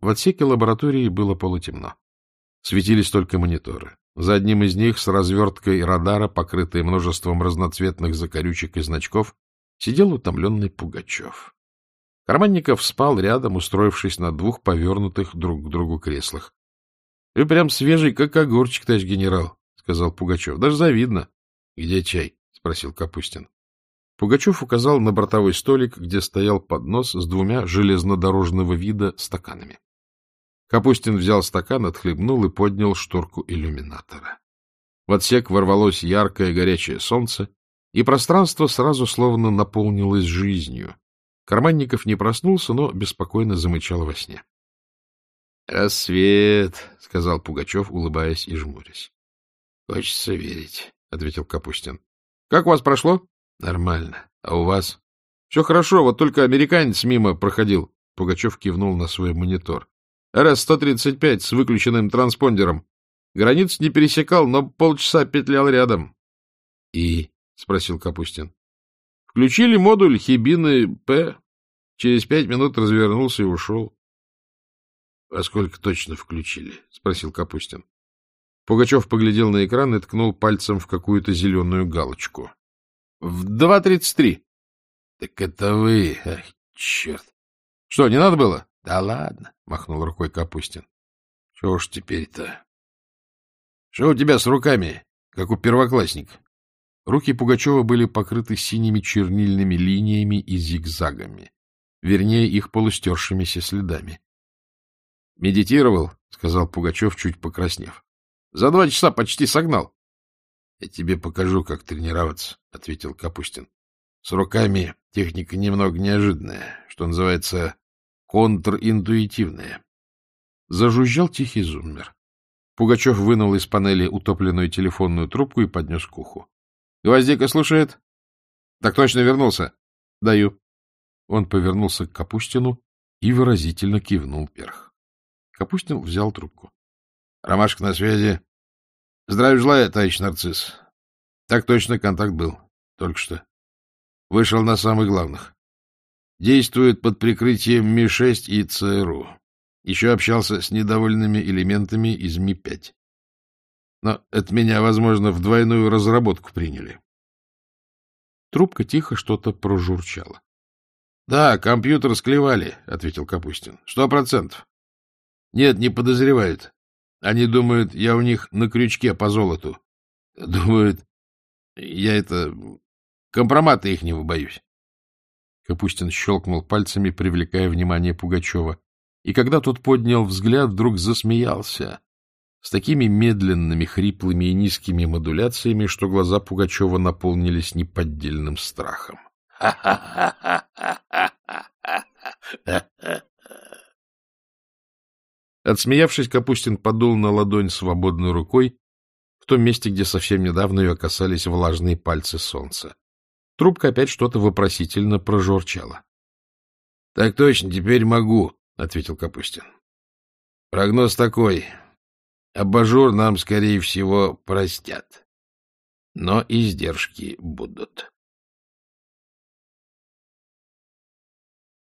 В отсеке лаборатории было полутемно. Светились только мониторы. За одним из них с разверткой радара, покрытой множеством разноцветных закорючек и значков, сидел утомленный Пугачев. Карманников спал рядом, устроившись на двух повернутых друг к другу креслах. — Вы прям свежий, как огурчик, товарищ генерал, — сказал Пугачев. — Даже завидно. — Где чай? — спросил Капустин. Пугачев указал на бортовой столик, где стоял поднос с двумя железнодорожного вида стаканами. Капустин взял стакан, отхлебнул и поднял шторку иллюминатора. В отсек ворвалось яркое горячее солнце, и пространство сразу словно наполнилось жизнью. Карманников не проснулся, но беспокойно замычал во сне. — Рассвет, — сказал Пугачев, улыбаясь и жмурясь. — Хочется верить, — ответил Капустин. — Как у вас прошло? — Нормально. А у вас? — Все хорошо, вот только американец мимо проходил. Пугачев кивнул на свой монитор. РС-135 с выключенным транспондером. Границу не пересекал, но полчаса петлял рядом. — И? — спросил Капустин. — Включили модуль Хибины П. Через пять минут развернулся и ушел. — А сколько точно включили? — спросил Капустин. Пугачев поглядел на экран и ткнул пальцем в какую-то зеленую галочку. — В два тридцать три. — Так это вы... Ах, черт! — Что, не надо было? — Да ладно, — махнул рукой Капустин. — Что уж теперь-то? — Что у тебя с руками, как у первоклассника? Руки Пугачева были покрыты синими чернильными линиями и зигзагами, вернее, их полустершимися следами. — Медитировал, — сказал Пугачев, чуть покраснев. — За два часа почти согнал. — Я тебе покажу, как тренироваться, — ответил Капустин. — С руками техника немного неожиданная, что называется контринтуитивная. Зажужжал тихий зуммер. Пугачев вынул из панели утопленную телефонную трубку и поднес к уху. — Гвоздика слушает? — Так точно вернулся. — Даю. Он повернулся к Капустину и выразительно кивнул вверх. Капустин взял трубку. — Ромашка на связи. — Здравия желаю, товарищ нарцисс. Так точно контакт был. Только что. Вышел на самых главных. Действует под прикрытием Ми-6 и ЦРУ. Еще общался с недовольными элементами из Ми-5. Но это меня, возможно, в двойную разработку приняли. Трубка тихо что-то прожурчала. — Да, компьютер склевали, — ответил Капустин. — Сто процентов. — Нет, не подозревают. Они думают, я у них на крючке по золоту. Думают, я это... Компромата их не боюсь. Капустин щелкнул пальцами, привлекая внимание Пугачева. И когда тот поднял взгляд, вдруг засмеялся с такими медленными, хриплыми и низкими модуляциями, что глаза Пугачева наполнились неподдельным страхом. Отсмеявшись, Капустин подул на ладонь свободной рукой в том месте, где совсем недавно ее касались влажные пальцы солнца. Трубка опять что-то вопросительно прожурчала. — Так точно, теперь могу, — ответил Капустин. — Прогноз такой. Абажур нам, скорее всего, простят. Но издержки будут.